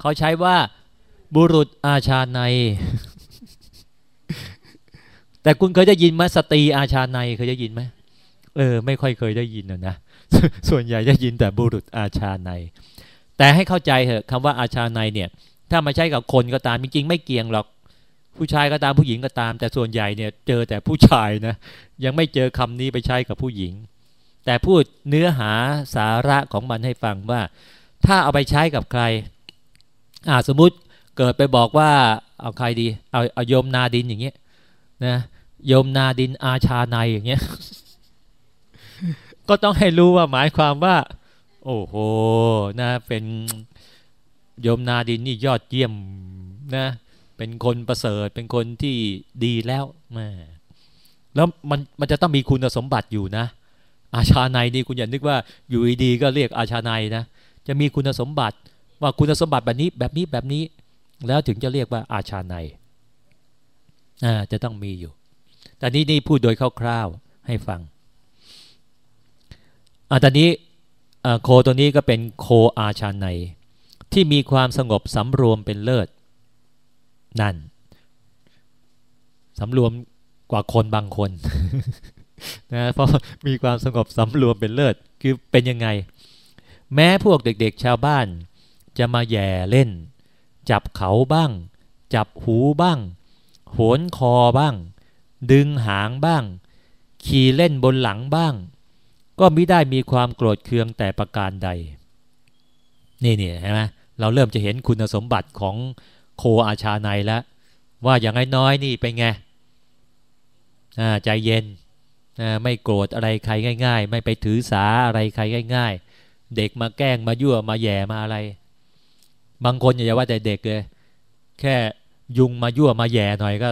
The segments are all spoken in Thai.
เขาใช้ว่าบุรุษอาชาใน แต่คุณเคยได้ยินไหมสตรีอาชาในเคยได้ยินไหมเออ ไม่ค่อยเคยได้ยินนะนะส่วนใหญ่จะยินแต่บุรุษอาชาใน แต่ให้เข้าใจเถอะคำว่าอาชาในเนี่ย ถ้ามาใช้กับคนก็ตามจริงๆไม่เกี่ยงหรอกผู้ชายก็ตามผู้หญิงก็ตาม แต่ส่วนใหญ่เนี่ยเจอแต่ผู้ชายนะยังไม่เจอคำนี้ไปใช้กับผู้หญิง แต่พูดเนื้อหาสาระของมันให้ฟังว่า ถ้าเอาไปใช้กับใคร อ่าสมมุติเกิดไปบอกว่าเอาใครดีเอาเอาโยมนาดินอย่างเงี้ยนะโยมนาดินอาชาในอย่างเงี้ยก็ต้องให้รู้ว่าหมายความว่า โอ้โหนะเป็นโยมนาดินนี่ยอดเยี่ยมนะเป็นคนประเสริฐเป็นคนที่ดีแล้วแม่แล้วมันมันจะต้องมีคุณสมบัติอยู่นะ อาชาในนี่คุณอย่านึกว่าอยู่ดีก็เรียกอาชาในนะจะมีคุณสมบัติ ว่าคุณสมบัติแบบนี้แบบนี้แบบนี้ แล้วถึงจะเรียกว่าอาชาในอ่าจะต้องมีอยู่ แต่นี้นี่พูดโดยคร่าวๆให้ฟังอ่าตอนนี้โคตัวนี้ก็เป็นโคอาชาในที่มีความสงบสำรวมเป็นเลิศนั่นสำรวมกว่าคนบางคนนะเพราะมีความสงบสำรวมเป็นเลิศคือเป็นยังไง แม้พวกเด็กๆ ชาวบ้าน จะมาแย่เล่น จับเขาบ้าง จับหูบ้าง โหนคอบ้าง ดึงหางบ้าง ขี่เล่นบนหลังบ้าง ก็ไม่ได้มีความโกรธเคืองแต่ประการใด นี่นี่เห็นไหมเราเริ่มจะเห็นคุณสมบัติของโคอาชาในแล้ว ว่าอย่างน้อยๆนี่เป็นไงใจเย็นไม่โกรธอะไรใครง่าย ๆ ไม่ไปถือสาอะไรใครง่าย ๆ เด็กมาแกล้งมายั่วมาแย่มาอะไร บางคนอย่าว่าแต่เด็กเลย แค่ยุงมายั่วมาแย่หน่อยก็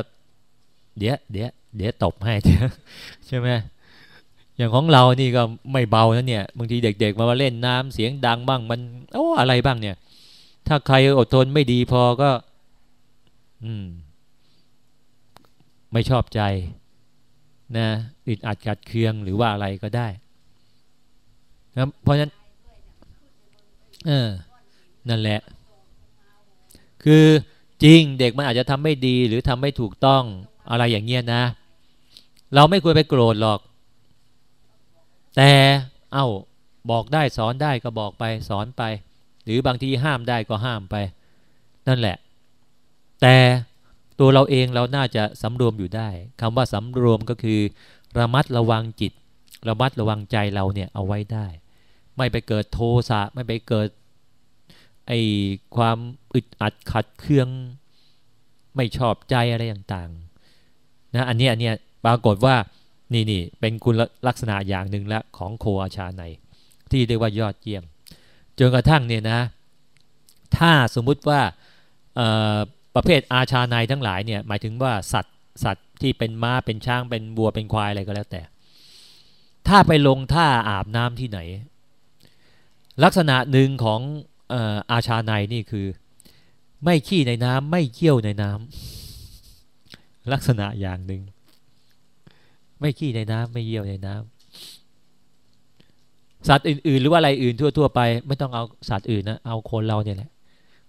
เดี๋ยวเดี๋ยวเดี๋ยวตบให้เดี๋ยวใช่ไหมอย่างของเรานี่ก็ไม่เบานะเนี่ยบางทีเด็ก ๆ มาเล่นน้ำเสียงดังบ้างมันโอ้อะไรบ้างเนี่ย ถ้าใครอดทนไม่ดีพอก็ อืม ไม่ชอบใจ นะอึดอัดกัดเคืองหรือว่าอะไรก็ได้นะเพราะฉะนั้น เออ นั่นแหละ คือจริงเด็กมันอาจจะทำไม่ดีหรือทำไม่ถูกต้องอะไรอย่างเงี้ยนะ เราไม่ควรไปโกรธหรอก แต่เอา้าบอกได้สอนได้ก็บอกไปสอนไป หรือบางทีห้ามได้ก็ห้ามไป นั่นแหละ แต่ตัวเราเองเราน่าจะสำรวมอยู่ได้คำว่าสำรวมก็คือ ระมัดระวังจิต ระมัดระวังใจเราเนี่ยเอาไว้ได้ ไม่ไปเกิดโทสะไม่ไปเกิด ไอความอึดอัดขัดเคืองไม่ชอบใจอะไรต่างๆนะอันนี้อันนี้ปรากฏว่านี่นี่เป็นคุณลักษณะอย่างหนึ่งละของโคอาชาในที่เรียกว่ายอดเยี่ยมจนกระทั่งเนี่ยนะ ถ้าสมมุติว่าประเภทอาชาในทั้งหลายเนี่ยหมายถึงว่าสัตว์สัตว์ที่เป็นม้าเป็นช้างเป็นบัวเป็นควายอะไรก็แล้วแต่ ถ้าไปลงท่าอาบน้ำที่ไหน ลักษณะหนึ่งของ อาชาในนี่คือ ไม่ขี้ในน้ำไม่เคี่ยวในน้ำลักษณะอย่างหนึ่งไม่ขี้ในน้ำไม่เยี่ยวในน้ำสัตว์อื่น ๆ หรือว่าอะไรอื่นทั่ว ๆ ไป ไม่ต้องเอาสัตว์อื่นนะเอาคนเราเนี่ยแหละ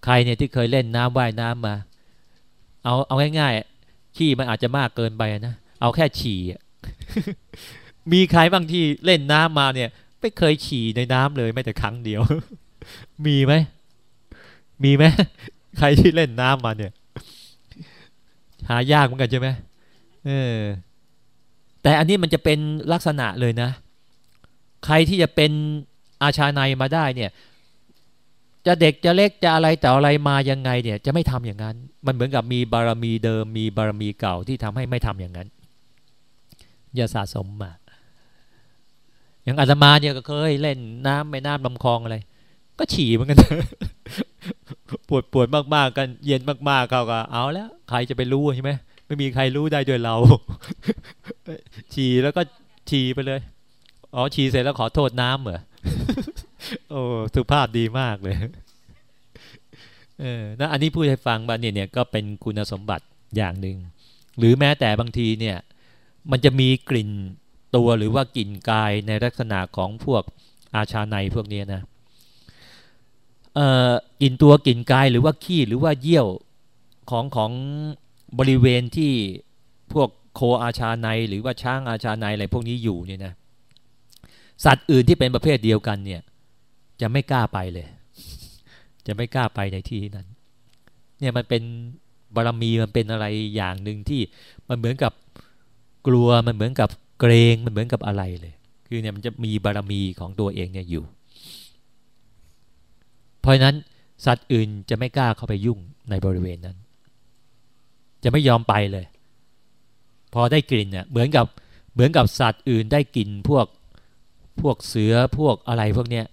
ใครเนี่ยที่เคยเล่นน้ำว่ายน้ำมา เอาเอาง่ายๆขี้มันอาจจะมากเกินไปนะเอาแค่ฉี่มีใครบางที่เล่นน้ำมาเนี่ย ไม่เคยฉี่ในน้ำเลยแม้แต่ครั้งเดียว มีไหม มีไหม ใครที่เล่นน้ำมาเนี่ย หายากเหมือนกันใช่ไหมเออ แต่อันนี้มันจะเป็นลักษณะเลยนะ ใครที่จะเป็นอาชาในมาได้เนี่ย จะเด็กจะเล็กจะอะไรแต่อะไรมายังไงเนี่ย จะไม่ทำอย่างนั้น มันเหมือนกับมีบารมีเดิม มีบารมีเก่าที่ทำให้ไม่ทำอย่างนั้น อย่าสะสมมาอย่างอาตมาเนี่ยก็เคยเล่นน้ำไม่น้ำลำคลองอะไร ก็ฉี่เหมือนกันปวดปวดมากๆกัน เย็นมากๆเขาก็เอาแล้วใครจะไปรู้ใช่ไหมไม่มีใครรู้ได้ด้วยเรา ฉี่แล้วก็ฉี่ไปเลย อ๋อฉี่เสร็จแล้วขอโทษน้ำเหรอโอ้สุภาพดีมากเลยเออนะอันนี้พูดให้ฟังบ้านเนี่ยเนี่ยก็เป็นคุณสมบัติอย่างหนึ่งหรือแม้แต่บางทีเนี่ย มันจะมีกลิ่นตัวหรือว่ากลิ่นกายในลักษณะของพวกอาชาในพวกนี้นะ กลิ่นตัวกลิ่นกายหรือว่าขี้หรือว่าเยี่ยวของของบริเวณที่พวกโคอาชาในหรือว่าช้างอาชาในอะไรพวกนี้อยู่เนี่ยนะสัตว์อื่นที่เป็นประเภทเดียวกันเนี่ย จะไม่กล้าไปเลย จะไม่กล้าไปในที่นั้น เนี่ยมันเป็นบารมีมันเป็นอะไรอย่างหนึ่งที่มันเหมือนกับกลัวมันเหมือนกับเกรงมันเหมือนกับอะไรเลย คือเนี่ยมันจะมีบารมีของตัวเองเนี่ยอยู่ ราะนั้นสัตว์อื่นจะไม่กล้าเข้าไปยุ่งในบริเวณนั้น จะไม่ยอมไปเลย พอได้กลิ่นเนี่ยเหมือนกับเหมือนกับสัตว์อื่นได้กลิ่นพวกพวกเสือพวกอะไรพวกเนี้ย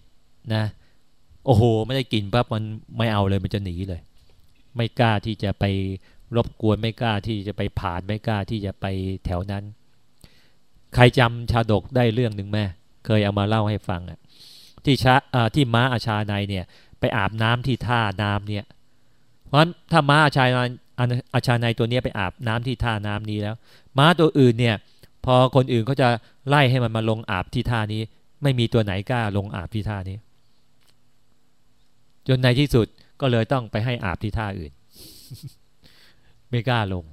นะโอ้โห ไม่ได้กลิ่นปั๊บมันไม่เอาเลยมันจะหนีเลย ไม่กล้าที่จะไปรบกวนไม่กล้าที่จะไปผ่านไม่กล้าที่จะไปแถวนั้น ใครจำชาดกได้เรื่องหนึ่งไหมเคยเอามาเล่าให้ฟังอะที่ชาที่ม้าอาชาในเนี่ย ไปอาบน้ำที่ท่าน้ำเนี่ย เพราะถ้าม้าอาชาในอาชาในตัวนี้ไปอาบน้ำที่ท่าน้ำนี้แล้ว ม้าตัวอื่นเนี่ย พอคนอื่นเขาจะไล่ให้มันมาลงอาบที่ท่านี้ ไม่มีตัวไหนกล้าลงอาบที่ท่านี้ จนในที่สุดก็เลยต้องไปให้อาบที่ท่าอื่น ไม่กล้าลง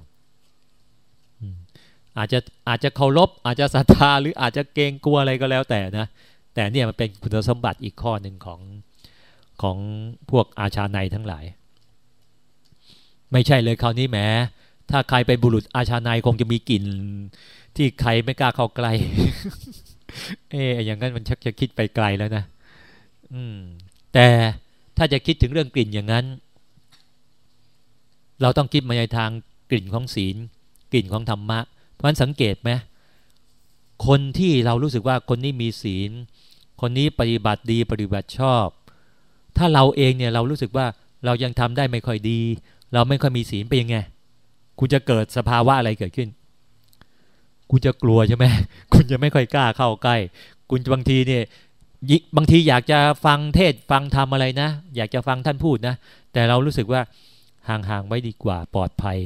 อาจจะอาจจะเคารพอาจจะศรัทธาหรืออาจจะเกรงกลัวอะไรก็แล้วแต่นะ แต่เนี่ยมันเป็นคุณสมบัติอีกข้อหนึ่งของ ของพวกอาชาในทั้งหลาย ไม่ใช่เลยคราวนี้แหมถ้าใครเป็นบุรุษอาชาในคงจะมีกลิ่น ที่ใครไม่กล้าเข้าใกล้เอออย่างนั้นมันชักจะคิดไปไกลแล้วนะอืม แต่ถ้าจะคิดถึงเรื่องกลิ่นอย่างนั้น เราต้องคิดมาในทางกลิ่นของศีล กลิ่นของธรรมะ เพราะฉะนั้นสังเกตไหมคนที่เรารู้สึกว่าคนนี้มีศีล คนนี้ปฏิบัติดีปฏิบัติชอบ ถ้าเราเองเนี่ยเรารู้สึกว่าเรายังทำได้ไม่ค่อยดี เราไม่ค่อยมีศีลไปยังไงคุณจะเกิดสภาวะอะไรเกิดขึ้น คุณจะกลัวใช่ไหมคุณจะไม่ค่อยกล้าเข้าใกล้ คุณบางทีเนี่ยบางทีอยากจะฟังเทศฟังธรรมอะไรนะ อยากจะฟังท่านพูดนะ แต่เรารู้สึกว่าห่างๆไว้ดีกว่าปลอดภัย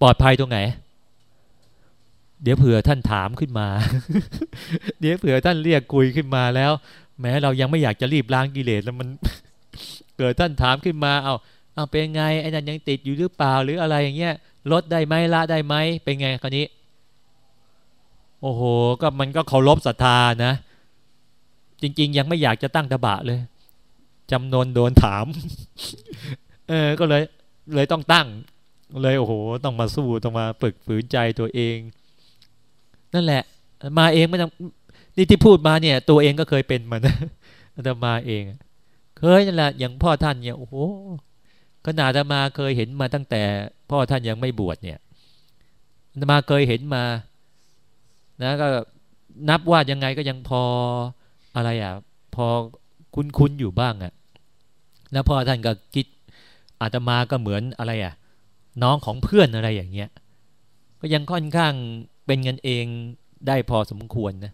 ปลอดภัยตรงไหน เดี๋ยวเผื่อท่านถามขึ้นมา เดี๋ยวเผื่อท่านเรียกคุยขึ้นมาแล้ว แม้เรายังไม่อยากจะรีบล้างกิเลสแล้วมันเกิดท่านถามขึ้นมาเอาเอาเป็นไงไอ้นั่นยังติดอยู่หรือเปล่าหรืออะไรอย่างเงี้ยลดได้ไหมละได้ไหมเป็นไงคราวนี้ โอ้โห ก็มันก็เคารพศรัทธานะ จริง ๆ ยังไม่อยากจะตั้งตะบะเลยจำนวนโดนถาม เออ ก็เลยเลยต้องตั้ง เลยโอ้โห ต้องมาสู้ต้องมาฝึกฝืนใจตัวเอง นั่นแหละ มาเองไม่ต้อง นี่ที่พูดมาเนี่ย ตัวเองก็เคยเป็นมานะแต่มาเอง เคยนั่นแหละอย่างพ่อท่านเนี่ยโอ้โหขนาดมาเคยเห็นมาตั้งแต่ พ่อท่านยังไม่บวชเนี่ยมาเคยเห็นมา นะก็นับว่ายังไงก็ยังพออะไรอะ พอคุ้นๆอยู่บ้างอะ แล้วพ่อท่านก็คิดอาตมาก็เหมือนอะไรอะ น้องของเพื่อนอะไรอย่างเงี้ย ก็ยังค่อนข้างเป็นเงินเองได้พอสมควรนะ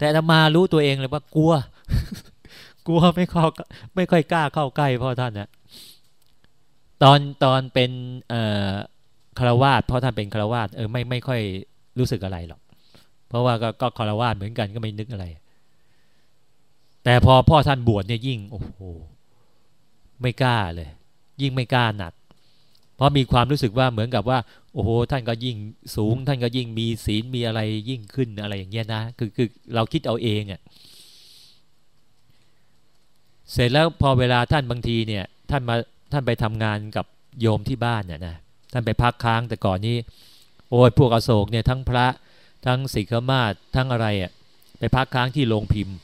แต่อาตมารู้ตัวเองเลยว่ากลัว กลัวไม่เข้าไม่ค่อยกล้าเข้าใกล้พ่อท่านนะตอนตอนเป็นคารวาสพ่อท่านเป็นคารวาสเออไม่ไม่ค่อยรู้สึกอะไรหรอก เพราะว่าก็ก็คารวะเหมือนกันก็ไม่นึกอะไร แต่พอพ่อท่านบวชเนี่ยยิ่งโอ้โหไม่กล้าเลย ยิ่งไม่กล้าหนัก เพราะมีความรู้สึกว่าเหมือนกับว่า โอ้โหท่านก็ยิ่งสูง ท่านก็ยิ่งมีศีลมีอะไรยิ่งขึ้นอะไรอย่างเงี้ยนะคือคือเราคิดเอาเองอะ่ะเสร็จแล้วพอเวลาท่านบางทีเนี่ยท่านมาท่านไปทำงานกับโยมที่บ้านเนี่ยนะท่านไปพักค้างแต่ก่อนนี้ โอ้ยพวกอโศกเนี่ยทั้งพระทั้งสิขมาศทั้งอะไรอะ่ะไปพักค้างที่โรงพิมพ์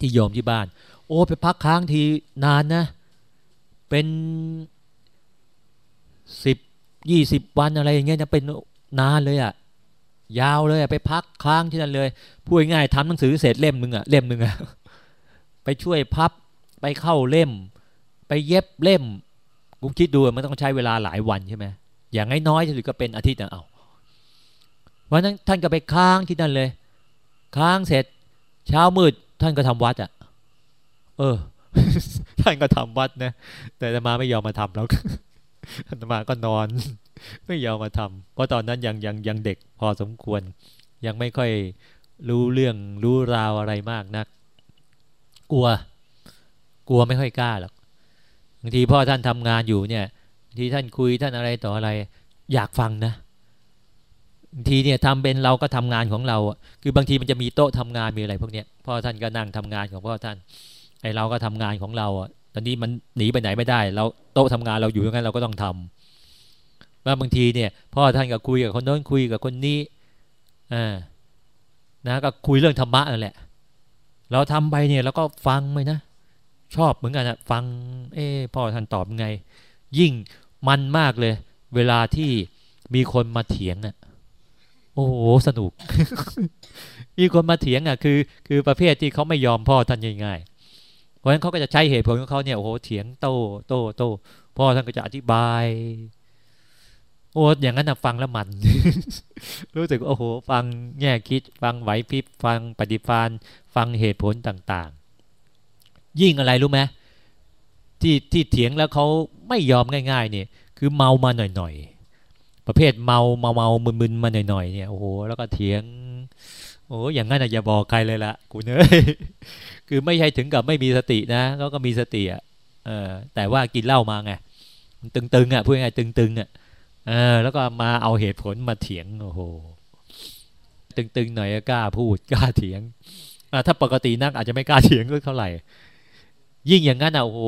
ที่โยมที่บ้าน โอ้ไปพักค้างทีนานนะ เป็นสิบ ยี่สิบวันอะไรอย่างเงี้ยจะเป็นนานเลยอะ่ะยาวเลยอะไปพักค้างที่นั่นเลยพูดง่ายทำหนังสือเสร็จเล่มหนึ่งอะเล่มหนึ่งอะไปช่วยพับไปเข้าเล่ม ไปเย็บเล่มกูคิดดูมันต้องใช้เวลาหลายวันใช่ไหมอย่างน้อยๆที่สุดก็เป็นอาทิตย์นะเอาวันนั้นท่านก็ไปค้างที่นั่นเลย ค้างเสร็จ เช้ามืดท่านก็ทำวัดอะ่ะ เออ ท่านก็ทำวัดนะแต่ธรรมาไม่ยอมมาทำแล้ว ธรรมาก็นอน ไม่ยอมมาทำเพราะตอนนั้นยังยังยังเด็กพอสมควร ยังไม่ค่อยรู้เรื่องรู้ราวอะไรมากนัก กลัว กลัวไม่ค่อยกล้าหรอกบางทีพ่อท่านทำงานอยู่เนี่ยทีท่านคุยท่านอะไรต่ออะไร อยากฟังนะบางทีเนี่ยทำเป็นเราก็ทำงานของเราคือบางทีมันจะมีโต๊ะทำงานมีอะไรพวกเนี้ยพ่อท่านก็นั่งทำงานของพ่อท่านไอเราก็ทำงานของเราอะ ตอนนี้มันหนีไปไหนไม่ได้ เราโต๊ะทำงานเราอยู่ตรงนั้นเราก็ต้องทำว่าบางทีเนี่ยพ่อท่านก็คุยกับคนโน้นคุยกับคนนี้อ่านะก็คุยเรื่องธรรมะนั่นแหละ เราทำไปเนี่ยเราก็ฟังไปนะชอบเหมือนกันนะฟัง เอ้พ่อท่านตอบไง ยิ่งมันมากเลย เวลาที่มีคนมาเถียงอะโอ้โหสนุก มีคนมาเถียงอะคือ คือประเภทที่เขาไม่ยอมพ่อท่านง่ายๆ ราะฉะนั้นเขาก็จะใช้เหตุผลของเขาเนี่ยโอ้โหเถียงโต้โต้โต้พ่อท่านก็จะอธิบาย โอ้อย่างนั้นนะฟังแล้วมัน รู้สึกโอ้โห ฟังแง่คิด ฟังไหวพริบฟังปฏิฟานฟังเหตุผลต่าง ๆ ยิ่งอะไรรู้ไหมที่ที่เถียงแล้วเขาไม่ยอมง่ายๆเนี่ยคือเมามาหน่อยๆประเภทเมาเมาเมามึนๆมาหน่อยๆเนี่ยโอ้โหแล้วก็เถียง โอ้อย่างนั้นอย่าบอกใครเลยละกูเนยคือไม่ใช่ถึงกับไม่มีสตินะเขาก็มีสติอะเออแต่ว่ากินเหล้ามาไงตึงๆอะพูดง่ายตึงๆอะเออแล้วก็มาเอาเหตุผลมาเถียงโอ้โหตึงๆหน่อยกล้าพูดกล้าเถียงอถ้าปกตินักอาจจะไม่กล้าเถียงเท่าไหร่ ยิ่งอย่างนั้นอะโอ้โห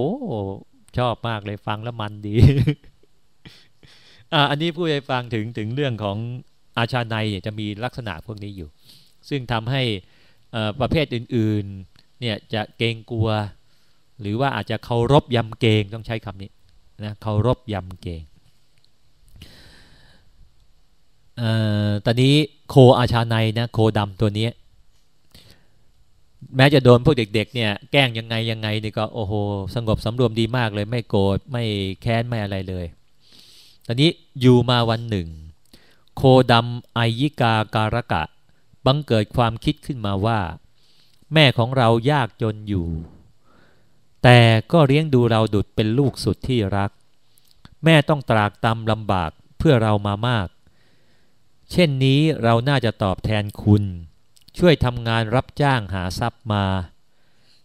ชอบมากเลยฟังแล้วมันดีอ่าอันนี้พูดให้ฟังถึงถึงเรื่องของอาชาในจะมีลักษณะพวกนี้อยู่ ซึ่งทำให้ประเภทอื่นๆเนี่ยจะเกรงกลัว หรือว่าอาจจะเคารพยำเกรงต้องใช้คำนี้นะเคารพยำเกรงตอนนี้โคอาชาในนะโคดำตัวนี้ แม้จะโดนพวกเด็กๆเนี่ยแกล้งยังไงยังไงนี่ก็โอ้โหสงบสำรวมดีมากเลยไม่โกรธไม่แค้นไม่อะไรเลย ตอนนี้อยู่มาวันหนึ่ง โคดำไอยิกาการกะ บังเกิดความคิดขึ้นมาว่า แม่ของเรายากจนอยู่ แต่ก็เลี้ยงดูเราดุดเป็นลูกสุดที่รัก แม่ต้องตรากตำลำบากเพื่อเรามามาก เช่นนี้เราน่าจะตอบแทนคุณ ช่วยทำงานรับจ้างหาทรัพย์มา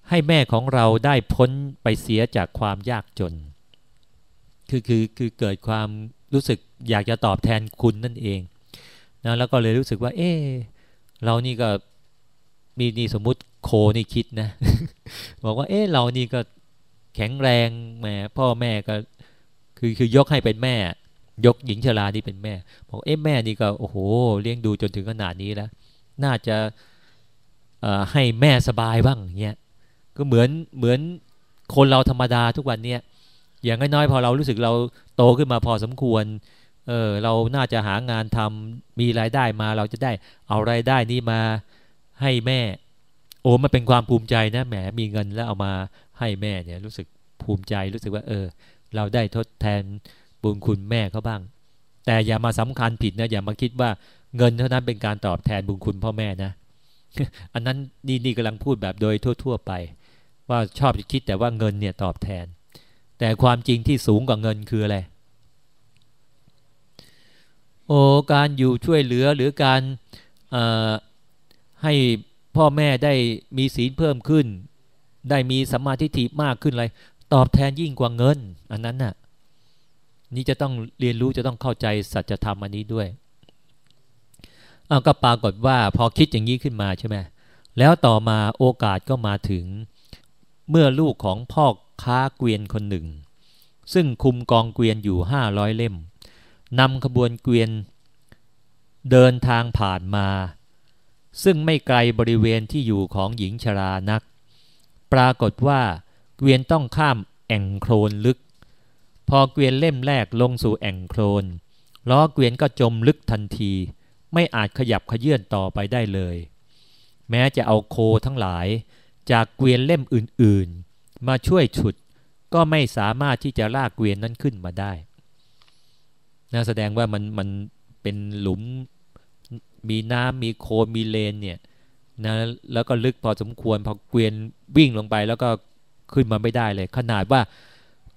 ให้แม่ของเราได้พ้นไปเสียจากความยากจน คือคือคือเกิดความรู้สึกอยากจะตอบแทนคุณนั่นเองนะแล้วก็เลยรู้สึกว่า เออ เรานี่ก็มีนี่สมมุติโคนี่คิดนะ บอกว่า เออเรานี่ก็แข็งแรงแม่พ่อแม่ก็คือคือยกให้เป็นแม่ ยกหญิงชรานี่เป็นแม่บอกเอ๊ะแม่นี่ก็โอ้โหเลี้ยงดูจนถึงขนาดนี้แล้ว น่าจะให้แม่สบายบ้างเงี้ยก็เหมือนเหมือนคนเราธรรมดาทุกวันเนี้ยอย่างน้อยๆพอเรารู้สึกเราโตขึ้นมาพอสมควร เออเราน่าจะหางานทำมีรายได้มาเราจะได้เอารายได้นี้มาให้แม่ โอ้มันเป็นความภูมิใจนะแหมมีเงินแล้วเอามาให้แม่เนี่ยรู้สึกภูมิใจรู้สึกว่า เออ เราได้ทดแทนบุญคุณแม่เขาบ้าง แต่อย่ามาสำคัญผิดนะอย่ามาคิดว่าเงินเท่านั้นเป็นการตอบแทนบุญคุณพ่อแม่นะอันนั้นนี่นี่กำลังพูดแบบโดยทั่ว ๆ ไป ว่าชอบคิดแต่ว่าเงินเนี่ยตอบแทน แต่ความจริงที่สูงกว่าเงินคืออะไร โอ้การอยู่ช่วยเหลือหรือการให้พ่อแม่ได้มีศีลเพิ่มขึ้น ได้มีสัมมาทิฏฐิมากขึ้นอะไรตอบแทนยิ่งกว่าเงิน อันนั้นน่ะนี่จะต้องเรียนรู้จะต้องเข้าใจสัจธรรมอันนี้ด้วยเอาก็ปรากฏว่าพอคิดอย่างนี้ขึ้นมาใช่ไหมแล้วต่อมาโอกาสก็มาถึงเมื่อลูกของพ่อค้าเกวียนคนหนึ่ง ซึ่งคุมกองเกวียนอยู่ห้าร้อยเล่ม นำขบวนเกวียน เดินทางผ่านมา ซึ่งไม่ไกลบริเวณที่อยู่ของหญิงชรานัก ปรากฏว่าเกวียนต้องข้ามแอ่งโคลนลึก พอเกวียนเล่มแรกลงสู่แอ่งโคลนล้อเกวียนก็จมลึกทันที ไม่อาจขยับขยื่นต่อไปได้เลย แม้จะเอาโคทั้งหลายจากเกวียนเล่มอื่นๆ มาช่วยฉุดก็ไม่สามารถที่จะลากเกวียนนั้นขึ้นมาได้ น่าแสดงว่ามันมันเป็นหลุมมีน้ำมีโคลนมีเลนเนี่ยนะแล้วก็ลึกพอสมควรพอเกวียนวิ่งลงไปแล้วก็ขึ้นมาไม่ได้เลย ขนาดว่า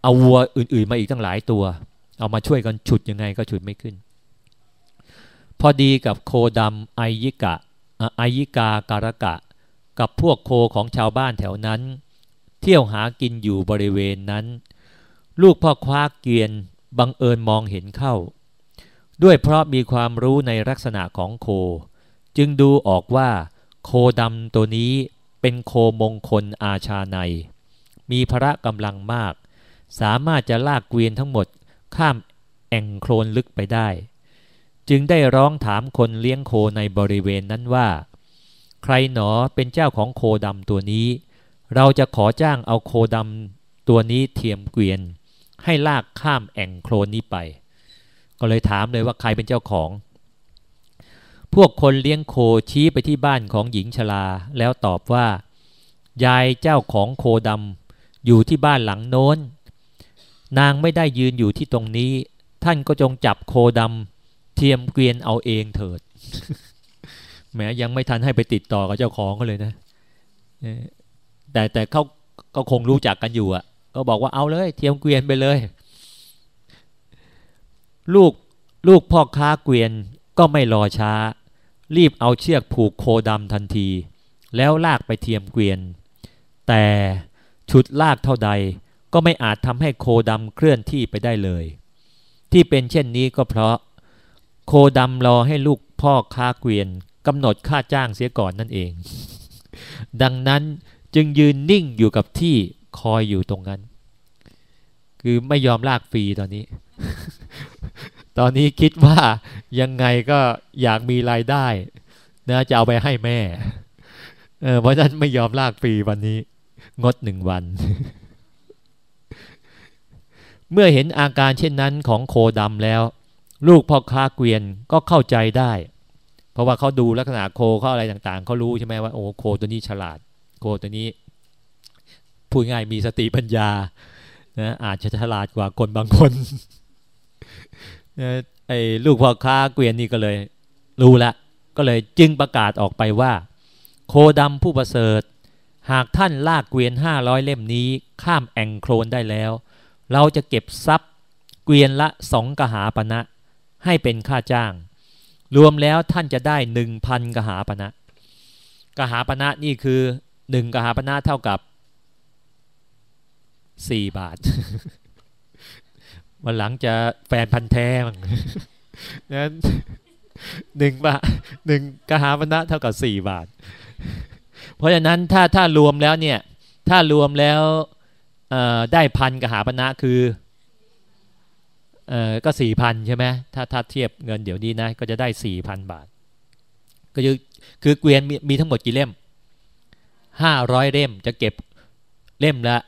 เอาวัวอื่น ๆ มาอีกตั้งหลายตัว เอามาช่วยกันฉุดยังไงก็ฉุดไม่ขึ้น พอดีกับโคดำไอยิกะไอยิกาการกะ กับพวกโคของชาวบ้านแถวนั้น เที่ยวหากินอยู่บริเวณนั้น ลูกพ่อคว้าเกวียน บังเอิญมองเห็นเข้า ด้วยเพราะมีความรู้ในลักษณะของโค จึงดูออกว่า โคดำตัวนี้เป็นโคมงคลอาชาใน มีพระกำลังมาก สามารถจะลากเกวียนทั้งหมดข้ามแอ่งโคลนลึกไปได้ จึงได้ร้องถามคนเลี้ยงโคในบริเวณนั้นว่า ใครหนอเป็นเจ้าของโคดำตัวนี้ เราจะขอจ้างเอาโคดำตัวนี้เทียมเกวียน ให้ลากข้ามแอ่งโคลนนี้ไป ก็เลยถามเลยว่าใครเป็นเจ้าของ พวกคนเลี้ยงโคชี้ไปที่บ้านของหญิงชราแล้วตอบว่า ยายเจ้าของโคดำอยู่ที่บ้านหลังโน้น นางไม่ได้ยืนอยู่ที่ตรงนี้ ท่านก็จงจับโคดำเทียมเกวียนเอาเองเถิดแม้ยังไม่ทันให้ไปติดต่อกับเจ้าของก็เลยนะแต่แต่เขาก็คงรู้จักกันอยู่อะ ก็บอกว่าเอาเลย เทียมเกวียนไปเลย ลูกลูกพ่อค้าเกวียนก็ไม่รอช้า รีบเอาเชือกผูกโคดำทันที แล้วลากไปเทียมเกวียน แต่ชุดลากเท่าใดก็ไม่อาจทำให้โคดำเคลื่อนที่ไปได้เลย ที่เป็นเช่นนี้ก็เพราะ โคดำรอให้ลูกพ่อค้าเกวียนกำหนดค่าจ้างเสียก่อนนั่นเอง ดังนั้นจึงยืนนิ่งอยู่กับที่ คอยอยู่ตรงนั้น คือไม่ยอมลากฟรีตอนนี้ ตอนนี้คิดว่ายังไงก็อยากมีรายได้นะจะเอาไปให้แม่เออเพราะฉะนั้นไม่ยอมลากฟรีวันนี้ งดหนึ่งวัน เมื่อเห็นอาการเช่นนั้นของโคดำแล้ว ลูกพ่อค้าเกวียนก็เข้าใจได้ เพราะว่าเขาดูลักษณะโคเขาอะไรต่างๆเขารู้ใช่ไหมว่าโอ้โคตัวนี้ฉลาด โคตัวนี้ พูดง่ายมีสติปัญญานะอาจจะฉลาดกว่าคนบางคนไอ้ลูกพ่อค้าเกวียนนี่ก็เลยรู้ละก็เลยจึงประกาศออกไปว่า โคดำผู้ประเสริฐ หากท่านลากเกวียนห้าร้อยเล่มนี้ ข้ามแองโคลนได้แล้ว เราจะเก็บทรัพย์ เกวียนละสองกหาปณะให้เป็นค่าจ้าง รวมแล้วท่านจะได้หนึ่งพันกหาปณะกหาปณะนี่คือหนึ่งกหาปณะเท่ากับ สี่บาท วันหลังจะแฟนพันธ์แท้มั้งนั้นหนึ่งบาทหนึ่งกหาปณะเท่ากับสี่บาท เพราะฉะนั้นถ้าถ้ารวมแล้วเนี่ย ถ้ารวมแล้วได้พันกหาปณะคือเออก็สี่พันใช่ไหมถ้าถ้าเทียบเงินเดี๋ยวนี้นะก็จะได้สี่พันบาท ก็คือคือเกวียนมีมีทั้งหมดกี่เล่มห้าร้อยเล่มจะเก็บเล่มละ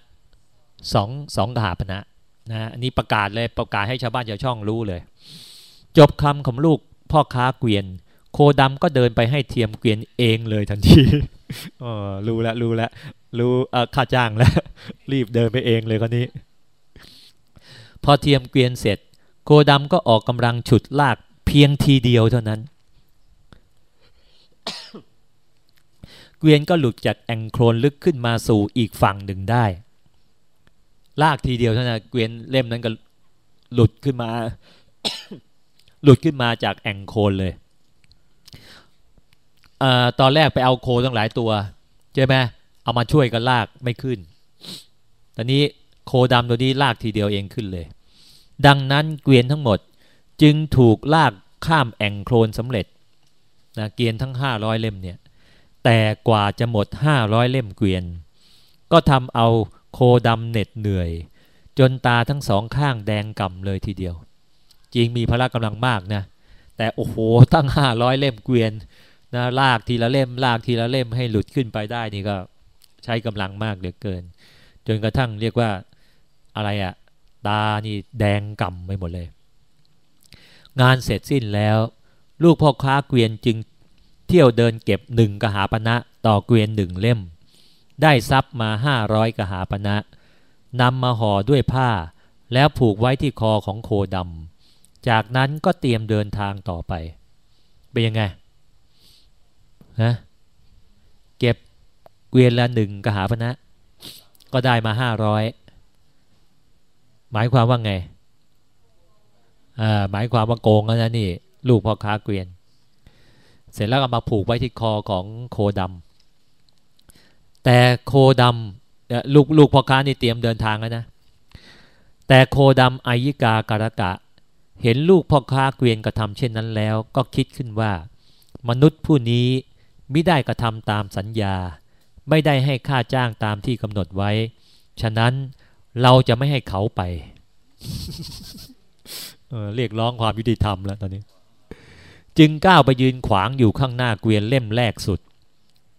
สองสองกหาปณะนะอันนี้ประกาศเลยประกาศให้ชาวบ้านชาวช่องรู้เลย จบคำของลูกพ่อค้าเกวียน โคดำก็เดินไปให้เทียมเกวียนเองเลยทันทีอ๋อรู้แล้วรู้แล้วรู้เออค่าจ้างแล้ว รีบเดินไปเองเลยคนนี้ พอเทียมเกวียนเสร็จ โคดำก็ออกกำลังฉุดลากเพียงทีเดียวเท่านั้น เกวียนก็หลุดจากแองโครนลึกขึ้นมาสู่อีกฝั่งหนึ่งได้ ลากทีเดียวเท่านั้นเกวียนเล่มนั้นก็หลุดขึ้นมา หลุดขึ้นมาจากแองโคนเลยอตอนแรกไปเอาโคตั้งหลายตัวใช่ไหมเอามาช่วยกันลากไม่ขึ้น ตอนนี้โคดำตัวนี้ลากทีเดียวเองขึ้นเลย ดังนั้นเกวียนทั้งหมดจึงถูกลากข้ามแองโคลนสำเร็จนะเกวียนทั้งห้าร้อยเล่มเนี่ยแต่กว่าจะหมดห้าร้อยเล่มเกวียน ก็ทำเอา โคดำเหน็ดเหนื่อย จนตาทั้งสองข้างแดงก่ำเลยทีเดียว จริงมีพละกำลังมากนะ แต่โอ้โหตั้งห้าร้อยเล่มเกวียนนะลากทีละเล่ม ลากทีละเล่มให้หลุดขึ้นไปได้นี่ก็ใช้กำลังมากเหลือเกิน จนกระทั่งเรียกว่าอะไรอะตานี่แดงก่ำไปหมดเลย งานเสร็จสิ้นแล้ว ลูกพ่อค้าเกวียนจึงเที่ยวเดินเก็บหนึ่งกหาปณะต่อเกวียนหนึ่งเล่ม ได้ทรัพย์มาห้าร้อยกหาปณะนำมาห่อด้วยผ้า แล้วผูกไว้ที่คอของโคดำจากนั้นก็เตรียมเดินทางต่อไป เป็นยังไงนะเก็บเกวียนละหนึ่งกหาปณะก็ได้มาห้าร้อยหมายความว่าไงอ่าหมายความว่าโกงแล้วนะนี่ ลูกพ่อค้าเกวียน เสร็จแล้วก็มาผูกไว้ที่คอของโคดำ แต่โคดลูกลูกพ่อค้านี่เตรียมเดินทางแล้วนะ แต่โคดำอายิกาการกะ เห็นลูกพ่อค้าเกวียนกระทำเช่นนั้นแล้ว ก็คิดขึ้นว่า มนุษย์ผู้นี้ไม่ได้กระทำตามสัญญา ไม่ได้ให้ค่าจ้างตามที่กำหนดไว้ ฉะนั้นเราจะไม่ให้เขาไปเเรียกร้องความยุติธรรมแล้วตอนนี้ จึงก้าวไปยืนขวางอยู่ข้างหน้าเกวียนเล่มแรกสุด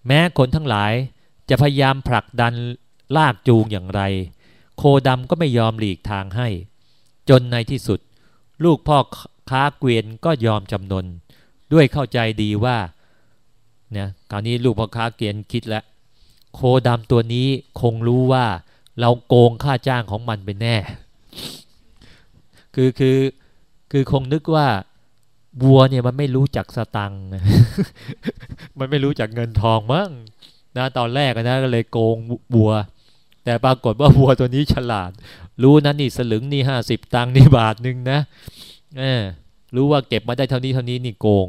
แม้คนทั้งหลาย จะพยายามผลักดันลากจูงอย่างไร โคดำก็ไม่ยอมหลีกทางให้ จนในที่สุด ลูกพ่อค้าเกวียนก็ยอมจำนน ด้วยเข้าใจดีว่าเนี่ยคราวนี้ลูกพ่อค้าเกวียนคิดแล้ว โคดำตัวนี้คงรู้ว่าเราโกงค่าจ้างของมันไปแน่ คือคือคือคงนึกว่าวัวเนี่ยมันไม่รู้จักสตัง มันไม่รู้จักเงินทองมั้ง นะตอนแรกนะก็เลยโกงวัว แต่ปรากฏว่าวัวตัวนี้ฉลาด รู้นะนี่สลึงนี่ห้าสิบตังค์นี่บาทหนึ่งนะเออรู้ว่าเก็บมาได้เท่านี้เท่านี้นี่โกง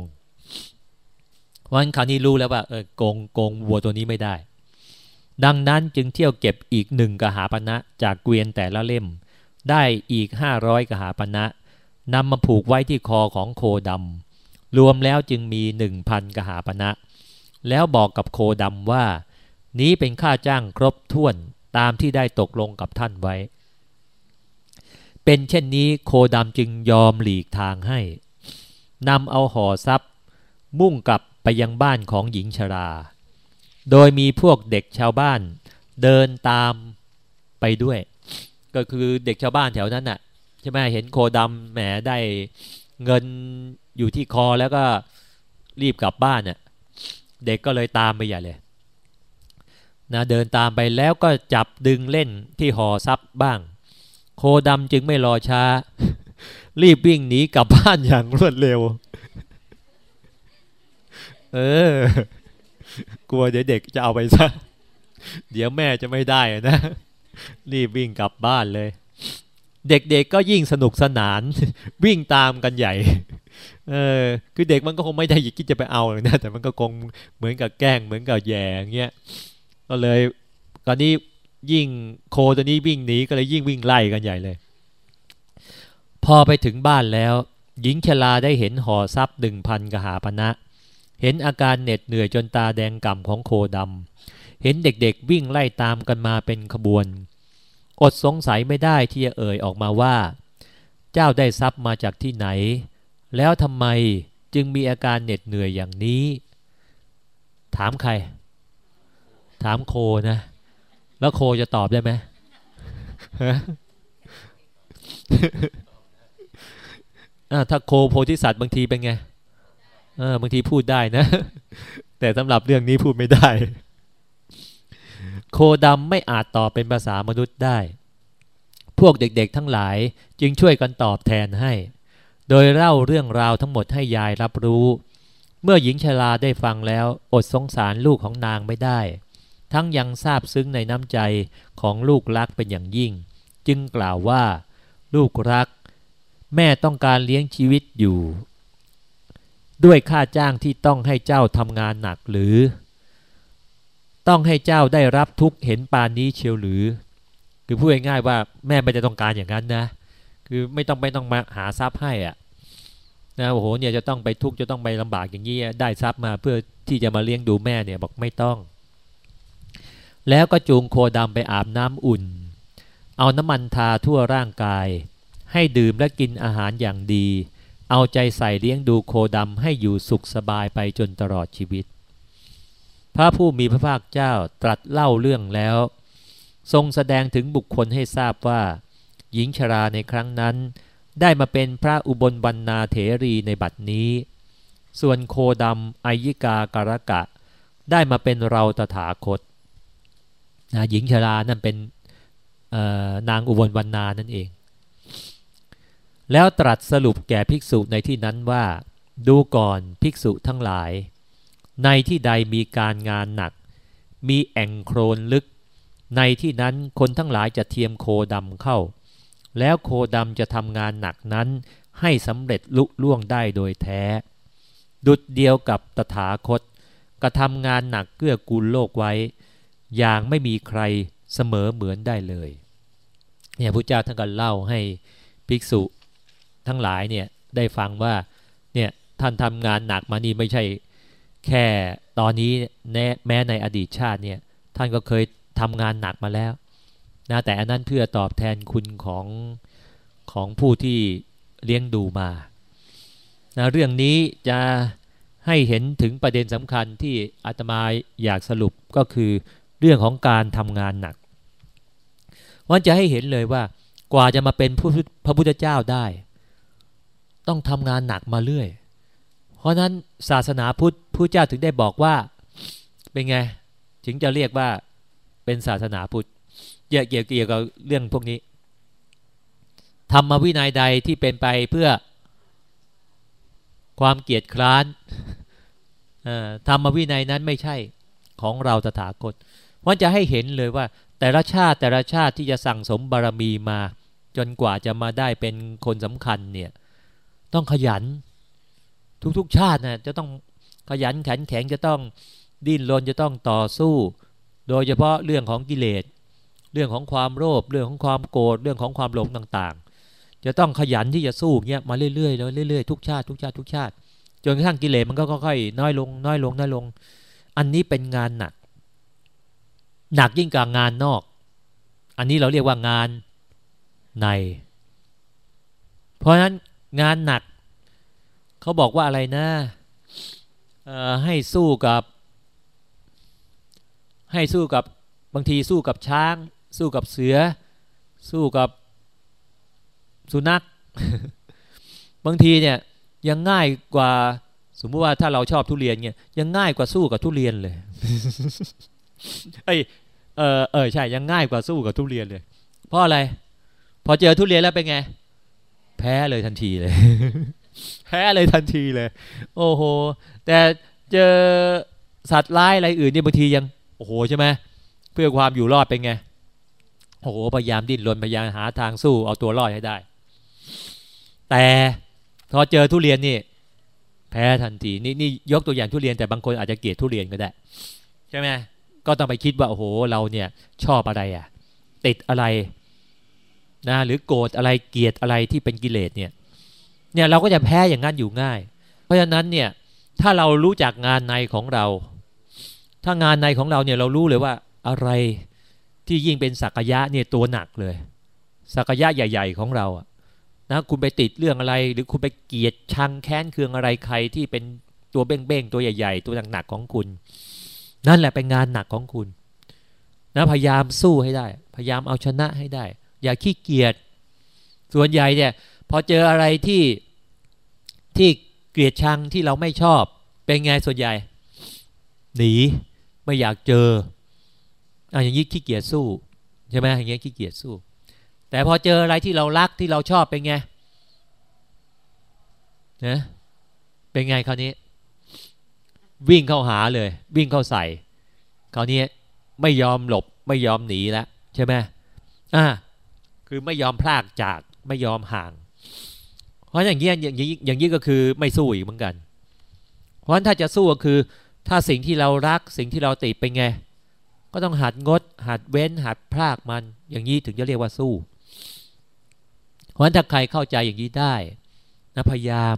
วันคราวนี้รู้แล้วว่าเออโกงโกงวัวตัวนี้ไม่ได้ ดังนั้นจึงเที่ยวเก็บอีกหนึ่งกหาปณะจากเกวียนแต่ละเล่ม ได้อีกห้าร้อยกหาปณะนำมาผูกไว้ที่คอของโคดำรวมแล้วจึงมีหนึ่งพันกหาปณะ แล้วบอกกับโคดำว่า นี้เป็นค่าจ้างครบถ้วนตามที่ได้ตกลงกับท่านไว้ เป็นเช่นนี้โคดำจึงยอมหลีกทางให้นำเอาห่อทรัพย์ มุ่งกลับไปยังบ้านของหญิงชรา โดยมีพวกเด็กชาวบ้านเดินตามไปด้วย ก็คือเด็กชาวบ้านแถวนั้นน่ะใช่ไหมเห็นโคดำแหมได้เงินอยู่ที่คอแล้วก็รีบกลับบ้านน่ะ เด็กก็เลยตามไปใหญ่เลยนะเดินตามไปแล้วก็จับดึงเล่นที่ห่อซับบ้าง โคดำจึงไม่รอช้า รีบวิ่งหนีกลับบ้านอย่างรวดเร็ว เออ กลัวเดี๋ยวเด็กจะเอาไปซะ เดี๋ยวแม่จะไม่ได้นะ รีบวิ่งกลับบ้านเลย เด็กๆกก็ยิ่งสนุกสนาน วิ่งตามกันใหญ่ เออคือเด็กมันก็คงไม่ได้คิดจะไปเอาเลยนะแต่มันก็คงเหมือนกับแกล้งเหมือนกับแย่เงี้ยก็เลยตอนนี้ยิ่งโคตัวนี้วิ่งหนีก็เลยยิ่งวิ่งไล่กันใหญ่เลย พอไปถึงบ้านแล้ว หญิงชลาได้เห็นห่อทรัพย์หนึ่งพันกหาปณะเห็นอาการเหน็ดเหนื่อยจนตาแดงก่ำของโคดำเห็นเด็กๆวิ่งไล่ตามกันมาเป็นขบวน อดสงสัยไม่ได้ที่จะเอ่ยออกมาว่า เจ้าได้ทรัพย์มาจากที่ไหน แล้วทำไมจึงมีอาการเหน็ดเหนื่อยอย่างนี้ ถามใคร ถามโคนะ แล้วโคจะตอบได้ไหมถ้าโคโพธิสัตว์บางทีเป็นไงบางทีพูดได้นะ แต่สำหรับเรื่องนี้พูดไม่ได้ โคดำไม่อาจตอบเป็นภาษามนุษย์ได้ พวกเด็กๆทั้งหลายจึงช่วยกันตอบแทนให้ โดยเล่าเรื่องราวทั้งหมดให้ยายรับรู้ เมื่อหญิงชราได้ฟังแล้วอดสงสารลูกของนางไม่ได้ ทั้งยังทราบซึ้งในน้ำใจของลูกรักเป็นอย่างยิ่ง จึงกล่าวว่า ลูกรัก แม่ต้องการเลี้ยงชีวิตอยู่ ด้วยค่าจ้างที่ต้องให้เจ้าทำงานหนักหรือ ต้องให้เจ้าได้รับทุกเห็นปานนี้เชียวหรือ คือพูดง่ายๆว่าแม่ไม่ได้ต้องการอย่างนั้นนะ คือไม่ต้องไม่ต้องมาหาทรัพย์ให้อะนะโอ้โหเนี่ยจะต้องไปทุกข์จะต้องไปลำบากอย่างนี้ได้ทรัพย์มาเพื่อที่จะมาเลี้ยงดูแม่เนี่ยบอกไม่ต้อง แล้วก็จูงโคดำไปอาบน้ำอุ่น เอาน้ำมันทาทั่วร่างกาย ให้ดื่มและกินอาหารอย่างดี เอาใจใส่เลี้ยงดูโคดำให้อยู่สุขสบายไปจนตลอดชีวิต พระผู้มีพระภาคเจ้าตรัสเล่าเรื่องแล้ว ทรงแสดงถึงบุคคลให้ทราบว่า หญิงชราในครั้งนั้น ได้มาเป็นพระอุบลบรรณาเถรีในบัดนี้ ส่วนโคดำอายิกาการกะ ได้มาเป็นเราตถาคตนะหญิงชรานั่นเป็นนางอุบลบรรณานั่นเอง แล้วตรัสสรุปแก่ภิกษุในที่นั้นว่า ดูก่อนภิกษุทั้งหลาย ในที่ใดมีการงานหนัก มีแอ่งโครนลึก ในที่นั้นคนทั้งหลายจะเทียมโคดำเข้า แล้วโคดำจะทำงานหนักนั้นให้สำเร็จลุล่วงได้โดยแท้ ดุดเดียวกับตถาคตกระทำงานหนักเกื้อกูลโลกไว้ อย่างไม่มีใครเสมอเหมือนได้เลยเนี่ยพระเจ้าท่านก็เล่าให้ภิกษุทั้งหลายเนี่ยได้ฟังว่าเนี่ยท่านทำงานหนักมานี่ไม่ใช่แค่ตอนนี้แม้ในอดีตชาติเนี่ยท่านก็เคยทำงานหนักมาแล้ว นะแต่อันนั้นเพื่อตอบแทนคุณของของผู้ที่เลี้ยงดูมานะเรื่องนี้จะให้เห็นถึงประเด็นสำคัญที่อาตมาอยากสรุปก็คือเรื่องของการทำงานหนักวันจะให้เห็นเลยว่ากว่าจะมาเป็นพระพุทธเจ้าได้ ต้องทำงานหนักมาเรื่อย เพราะนั้นศาสนาพุทธผู้เจ้าถึงได้บอกว่าเป็นไง ถึงจะเรียกว่าเป็นศาสนาพุทธ เกี่ยวเกี่ยวกับเรื่องพวกนี้ธรรมวินัยใดที่เป็นไปเพื่อความเกียจคร้านธรรมวินัยนั้นไม่ใช่ของเราตถาคตว่าจะให้เห็นเลยว่า แต่ละชาติแต่ละชาติที่จะสั่งสมบารมีมา จนกว่าจะมาได้เป็นคนสำคัญเนี่ยต้องขยัน ทุกๆชาตินะจะต้องขยันแขันแข็งจะต้องดิ้นรนจะต้องต่อสู้ โดยเฉพาะเรื่องของกิเลส เรื่องของความโลภเรื่องของความโกรธเรื่องของความหลงต่างๆ จะต้องขยันที่จะสู้เงี้ยมาเรื่อยๆแล้วเรื่อยๆทุกชาติทุกชาติทุกชาติจนกระทั่งกิเลสมันก็ค่อยๆน้อยลงน้อยลงน้อยลง อันนี้เป็นงานหนัก หนักยิ่งกว่างานนอก อันนี้เราเรียกว่างานใน เพราะฉะนั้นงานหนักเขาบอกว่าอะไรนะให้สู้กับ ให้สู้กับบางทีสู้กับช้าง สู้กับเสือ สู้กับสุนัข บางทีเนี่ยยังง่ายกว่าสมมติว่าถ้าเราชอบทุเรียนเนี่ยยังง่ายกว่าสู้กับทุเรียนเลยเอ้ยเออเออใช่ยังง่ายกว่าสู้กับทุเรียนเลย เพราะอะไร พอเจอทุเรียนแล้วเป็นไง แพ้เลยทันทีเลย แพ้เลยทันทีเลย โอ้โห แต่เจอสัตว์ร้ายอะไรอื่นเนี่ยบางทียัง โอ้โหใช่ไหมเพื่อความอยู่รอดเป็นไง โอ้โหพยายามดิ้นรนพยายามหาทางสู้เอาตัวรอดให้ได้ แต่พอเจอทุเรียนนี่ แพ้ทันทีนี่นี่ยกตัวอย่างทุเรียนแต่บางคนอาจจะเกลียดทุเรียนก็ได้ ใช่ไหมก็ต้องไปคิดว่าโอ้โหเราเนี่ยชอบอะไรอะ ติดอะไรนะหรือโกรธอะไรเกลียดอะไรที่เป็นกิเลสเนี่ยเนี่ยเราก็จะแพ้อย่างนั้นอยู่ง่าย เพราะฉะนั้นเนี่ยถ้าเรารู้จักงานในของเรา ถ้างานในของเราเนี่ยเรารู้เลยว่าอะไร ที่ยิ่งเป็นสักยะเนี่ยตัวหนักเลยสักยะใหญ่ ๆ ของเราอะนะคุณไปติดเรื่องอะไร หรือคุณไปเกลียดชังแค้นเคืองอะไรใครที่เป็นตัวเบ้งๆตัวใหญ่ ๆ ตัวหนักๆของคุณ นั่นแหละเป็นงานหนักของคุณนะพยายามสู้ให้ได้ พยายามเอาชนะให้ได้ อย่าขี้เกียจส่วนใหญ่เนี่ยพอเจออะไรที่ที่เกลียดชังที่เราไม่ชอบ เป็นไงส่วนใหญ่ หนีไม่อยากเจอ อะอย่างนี้ขี้เกียจสู้ใช่ไหมอย่างนี้ยขี้เกียจสู้ แต่พอเจออะไรที่เรารักที่เราชอบเป็นไงนะเป็นไงคราวนี้ วิ่งเข้าหาเลย วิ่งเข้าใส่คราวนี้ไม่ยอมหลบไม่ยอมหนีแล้วใช่ไหมอ่าคือไม่ยอมพลากจากไม่ยอมห่าง เพราะอย่างนี้อย่างนี้อย่างนี้ก็คือไม่สู้อีกเหมือนกัน เพราะฉะนั้นถ้าจะสู้ก็คือ ถ้าสิ่งที่เรารักสิ่งที่เราติดเป็นไง ก็ต้องหัดงด หัดเว้น หัดพลากมัน อย่างนี้ถึงจะเรียกว่าสู้ เพราะฉะนั้นถ้าใครเข้าใจอย่างนี้ได้นะพยายาม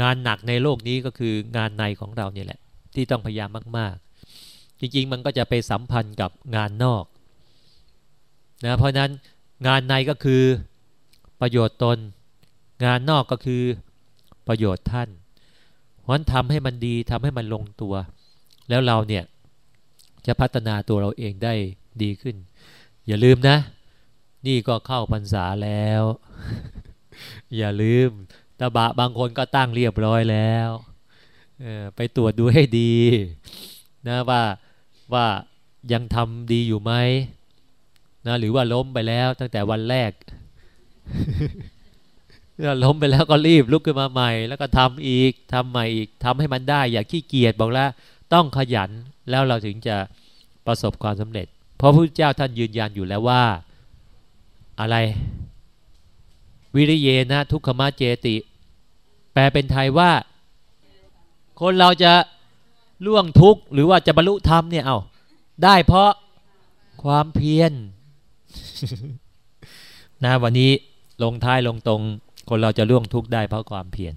งานหนักในโลกนี้ก็คืองานในของเราเนี่ยแหละ ที่ต้องพยายามมาก ๆ จริง ๆ มันก็จะไปสัมพันธ์กับงานนอกนะเพราะนั้นงานในก็คือประโยชน์ตน งานนอกก็คือประโยชน์ท่านเพราะนั้นทำให้มันดีทำให้มันลงตัว แล้วเราเนี่ย จะพัฒนาตัวเราเองได้ดีขึ้น อย่าลืมนะ นี่ก็เข้าพรรษาแล้ว อย่าลืมตาบะบางคนก็ตั้งเรียบร้อยแล้วไปตรวจดูให้ดีนะว่าว่ายังทำดีอยู่ไหมนะหรือว่าล้มไปแล้วตั้งแต่วันแรกล้มไปแล้วก็รีบลุกขึ้นมาใหม่ แล้วก็ทำอีกทำใหม่อีกทำให้มันได้ อย่าขี้เกียจบอกแล้ว ต้องขยันแล้วเราถึงจะประสบความสำเร็จ เพราะพระพุทธเจ้าท่านยืนยันอยู่แล้วว่าอะไร วิริเยนะ ทุกขมะเจติ แปลเป็นไทยว่า คนเราจะล่วงทุกข์หรือว่าจะบรรลุธรรมเนี่ยเอาได้เพราะความเพียรนะวันนี้ลงท้ายลงตรง คนเราจะล่วงทุกข์ได้เพราะความเพียร